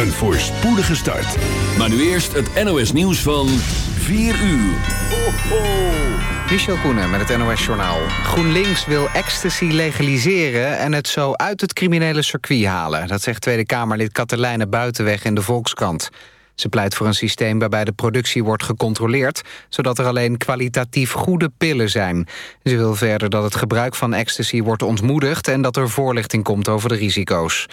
Een voorspoedige start. Maar nu eerst het NOS nieuws van 4 uur. Ho, ho. Michel Koenen met het NOS-journaal. GroenLinks wil ecstasy legaliseren en het zo uit het criminele circuit halen. Dat zegt Tweede Kamerlid Katelijne Buitenweg in de Volkskrant. Ze pleit voor een systeem waarbij de productie wordt gecontroleerd... zodat er alleen kwalitatief goede pillen zijn. Ze wil verder dat het gebruik van ecstasy wordt ontmoedigd... en dat er voorlichting komt over de risico's.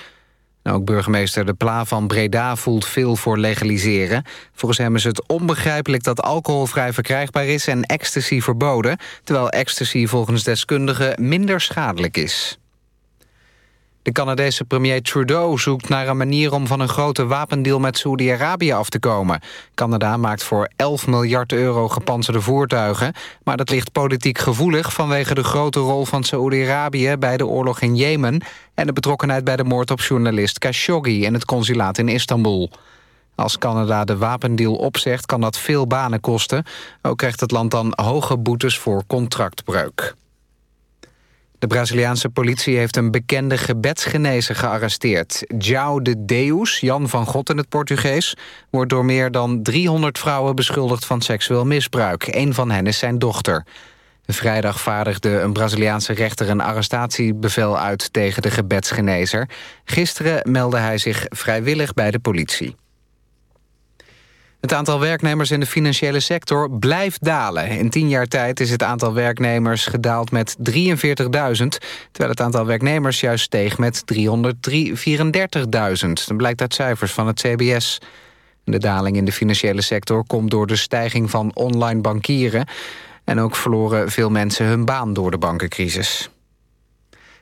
Ook burgemeester De Pla van Breda voelt veel voor legaliseren. Volgens hem is het onbegrijpelijk dat alcoholvrij verkrijgbaar is... en ecstasy verboden, terwijl ecstasy volgens deskundigen minder schadelijk is. De Canadese premier Trudeau zoekt naar een manier om van een grote wapendeal met Saoedi-Arabië af te komen. Canada maakt voor 11 miljard euro gepantserde voertuigen, maar dat ligt politiek gevoelig vanwege de grote rol van Saoedi-Arabië bij de oorlog in Jemen en de betrokkenheid bij de moord op journalist Khashoggi in het consulaat in Istanbul. Als Canada de wapendeal opzegt kan dat veel banen kosten. Ook krijgt het land dan hoge boetes voor contractbreuk. De Braziliaanse politie heeft een bekende gebedsgenezer gearresteerd. João de Deus, Jan van God in het Portugees... wordt door meer dan 300 vrouwen beschuldigd van seksueel misbruik. Een van hen is zijn dochter. Vrijdag vaardigde een Braziliaanse rechter een arrestatiebevel uit tegen de gebedsgenezer. Gisteren meldde hij zich vrijwillig bij de politie. Het aantal werknemers in de financiële sector blijft dalen. In tien jaar tijd is het aantal werknemers gedaald met 43.000... terwijl het aantal werknemers juist steeg met 334.000. Dat blijkt uit cijfers van het CBS. De daling in de financiële sector komt door de stijging van online bankieren... en ook verloren veel mensen hun baan door de bankencrisis.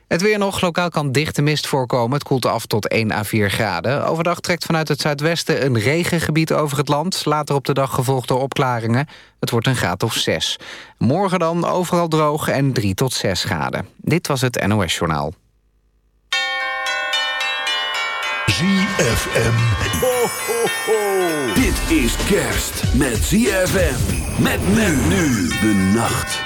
Het weer nog. Lokaal kan dichte mist voorkomen. Het koelt af tot 1 à 4 graden. Overdag trekt vanuit het zuidwesten een regengebied over het land. Later op de dag gevolgd door opklaringen. Het wordt een graad of 6. Morgen dan overal droog en 3 tot 6 graden. Dit was het NOS Journaal. ZFM. Ho. Dit is kerst met ZFM. Met men nu de nacht.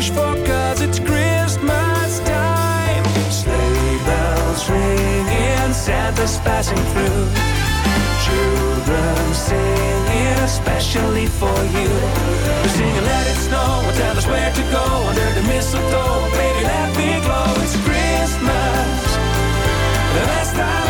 left wish for, cause it's Christmas time. Sleigh bells ringing, Santa's passing through. Children singing, especially for you. We're singing, let it snow, and tell us where to go under the mistletoe. Baby, let me glow, it's Christmas, the best time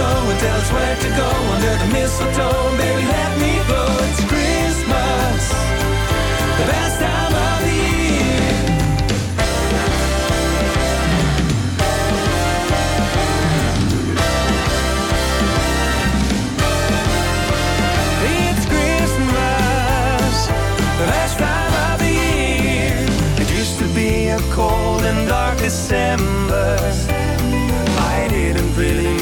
snow and tell us where to go under the mistletoe. Baby, let me go, it's Christmas, the best time of the year. It's Christmas, the best time of the year. It used to be a cold and dark December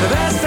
the best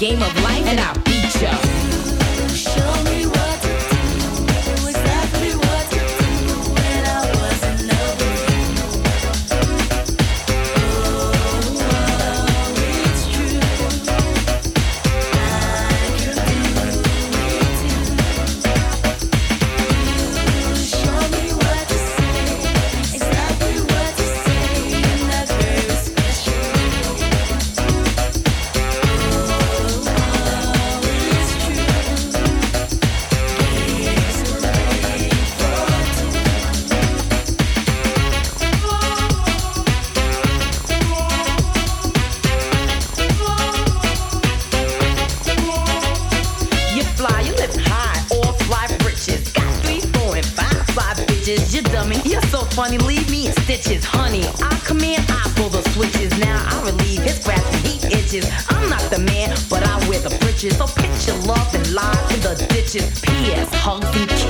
game of life and I'll beat ya. That you've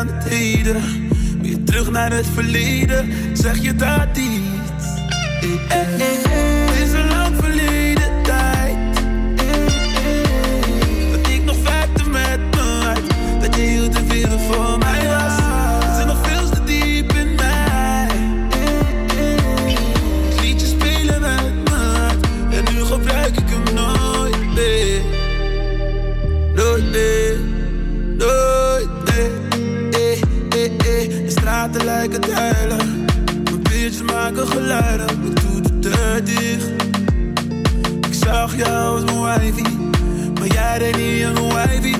aan. Weer terug naar het verleden, zeg je daar niets. wifey. Maar jij deed niet aan een wifey.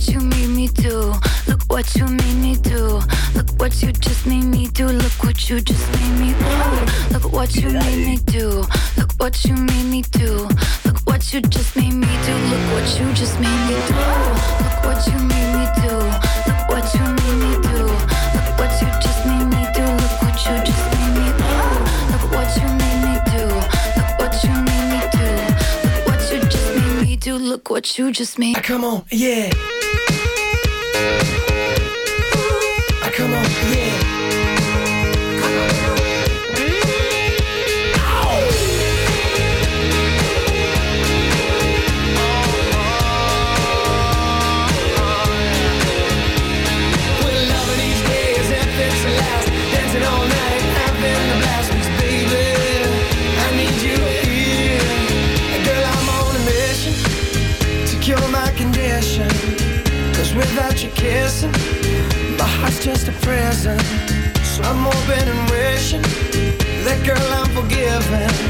what you made me do. Look what you made me do. Look what you just made me do. Look what you just made me do. Look what you made me do. Look what you made me do. Look what you just made me do. Look what you just made me do. Look what you made me do. Look what you made me do. Look what you just made me do. Look what you just made me do. Look what you made me do. Look what you made me do. Look what you just made me do. Look what you just made. Come on, yeah. Just a prison. So I'm hoping and wishing that girl I'm forgiven.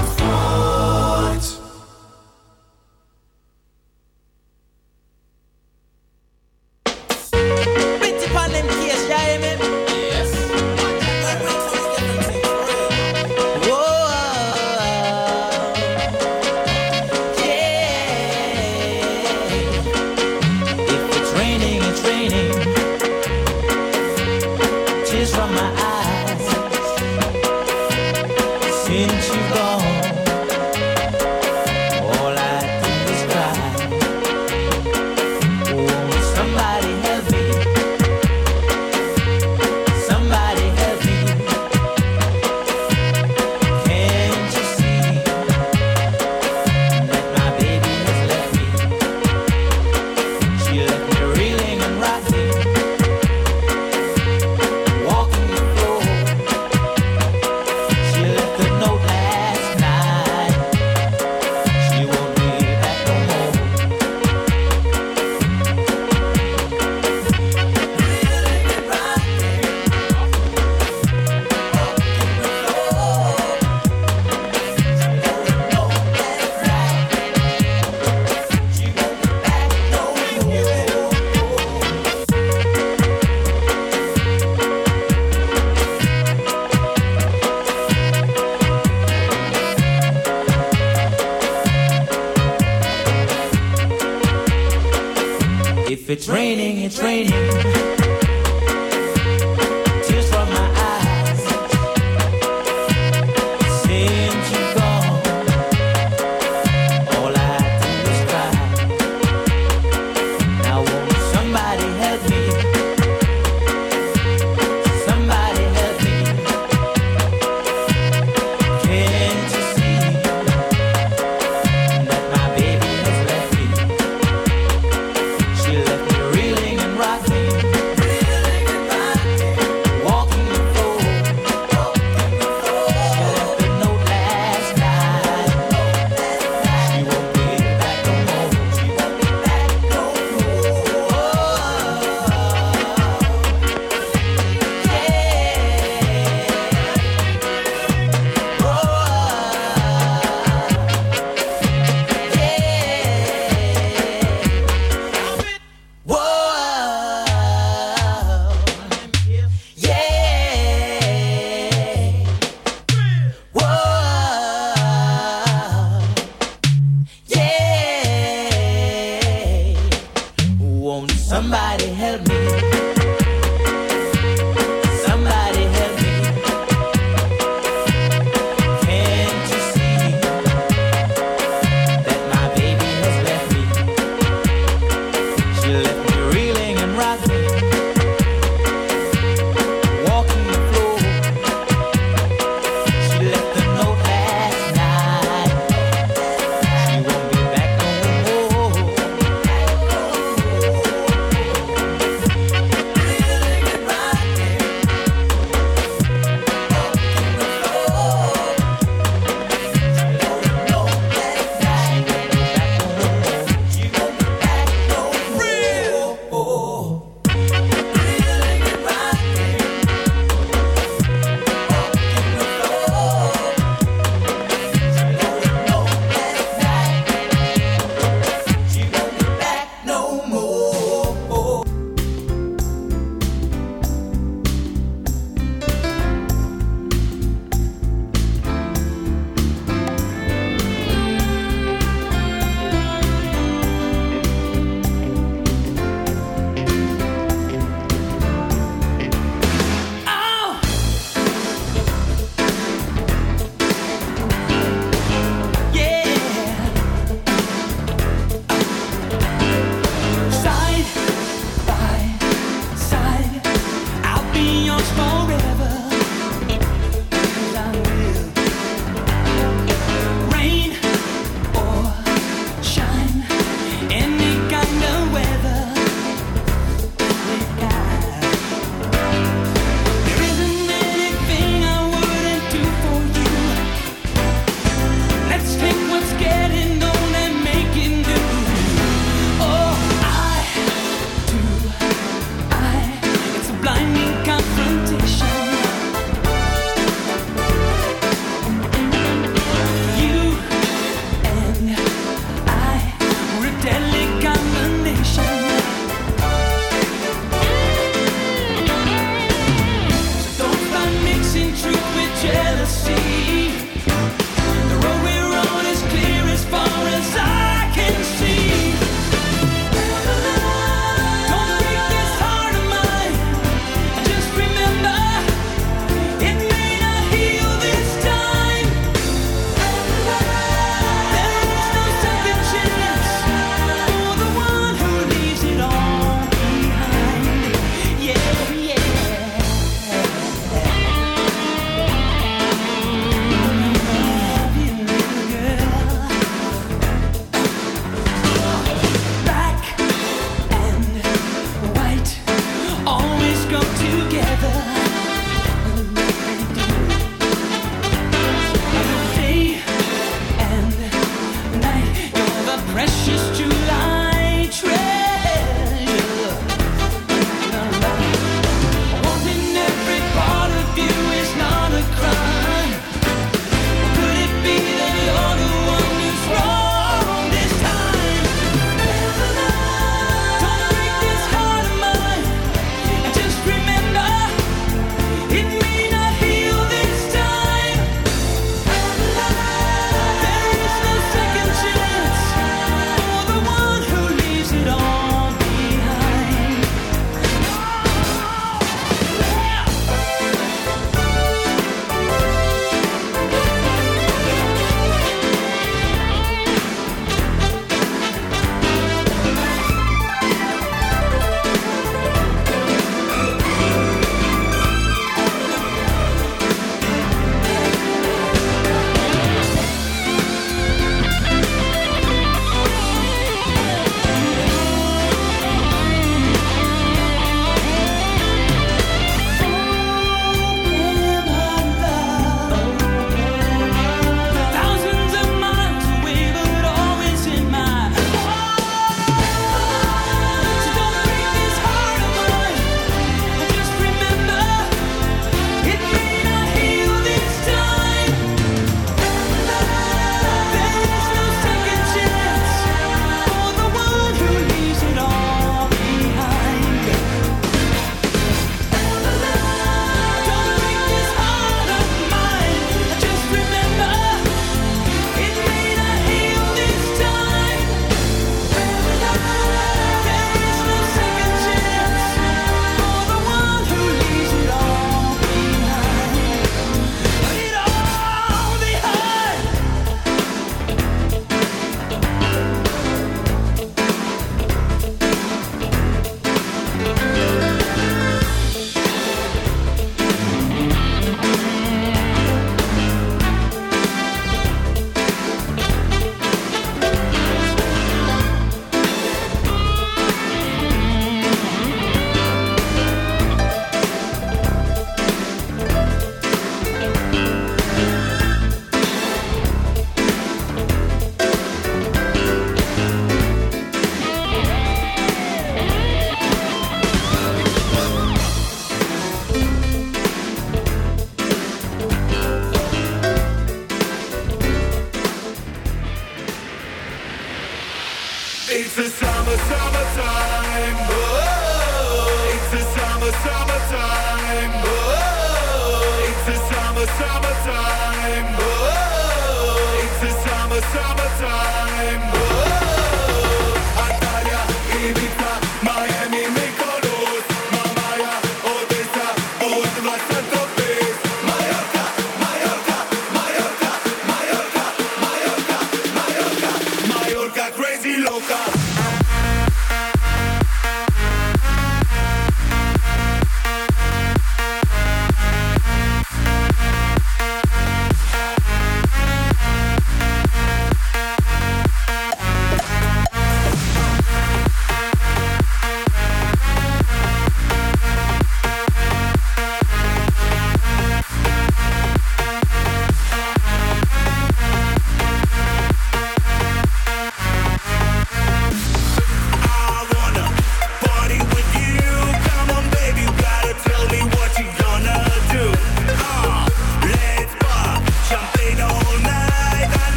summertime.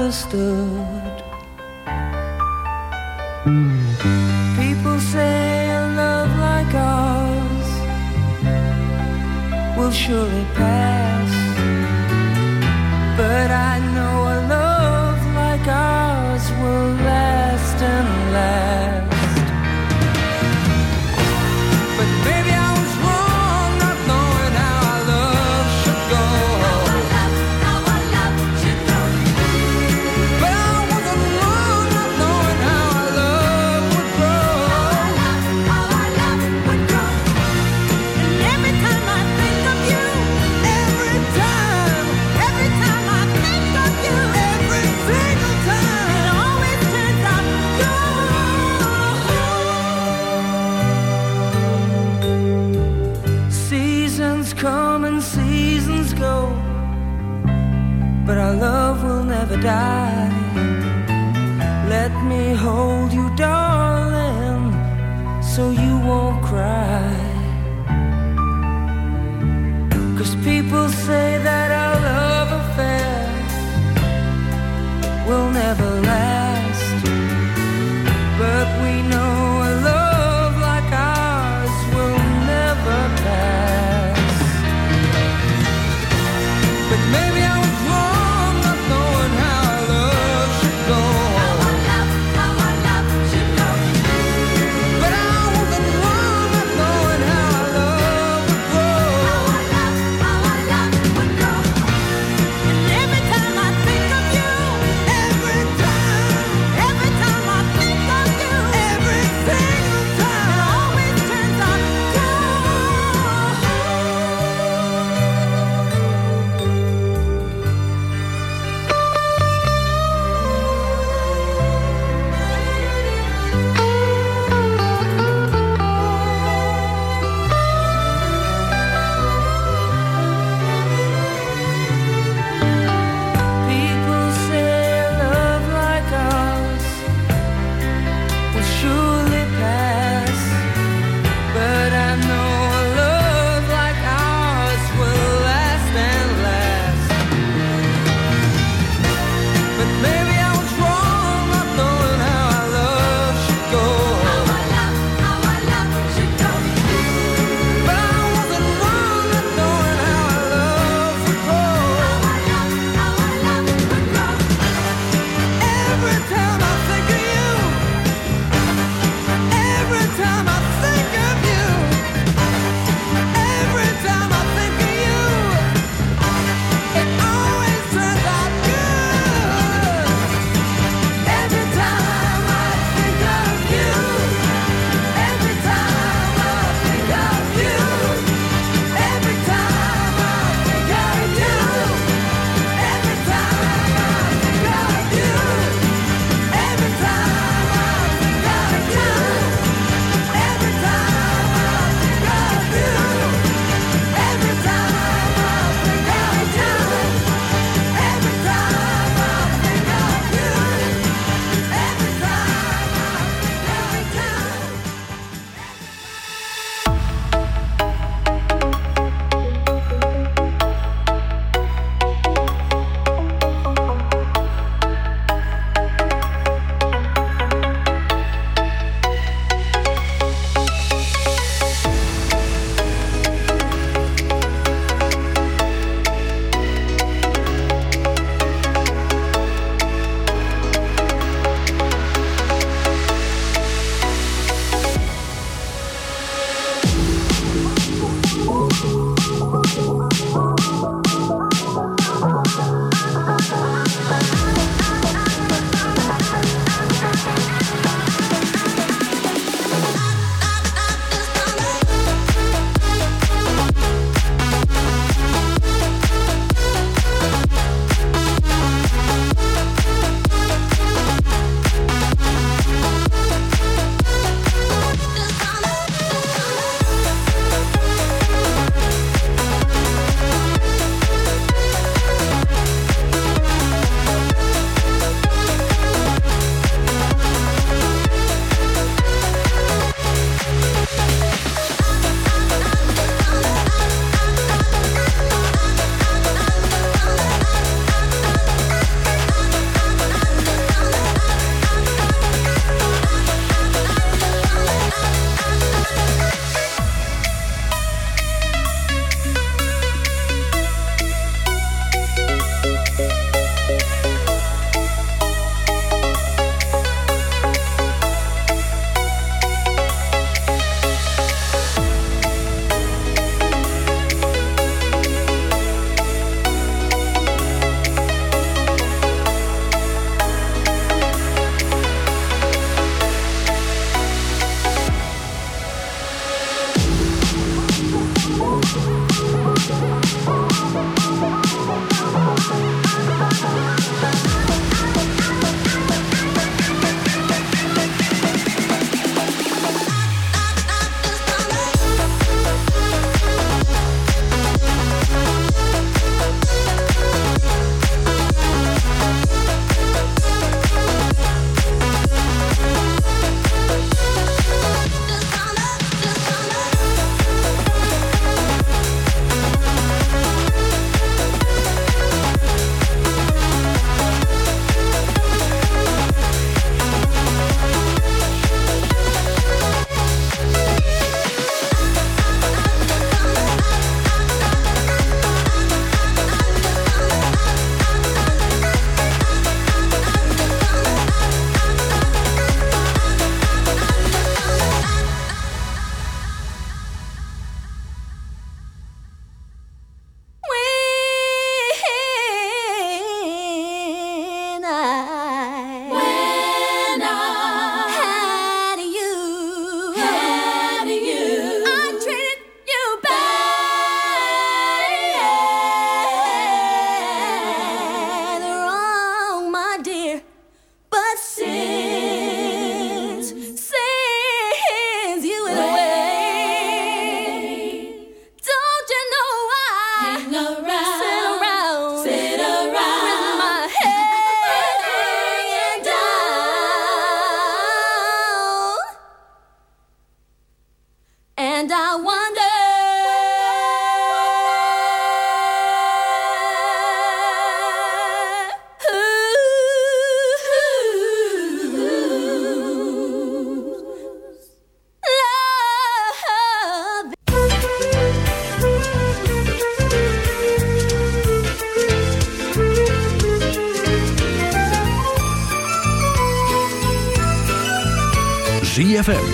Understood.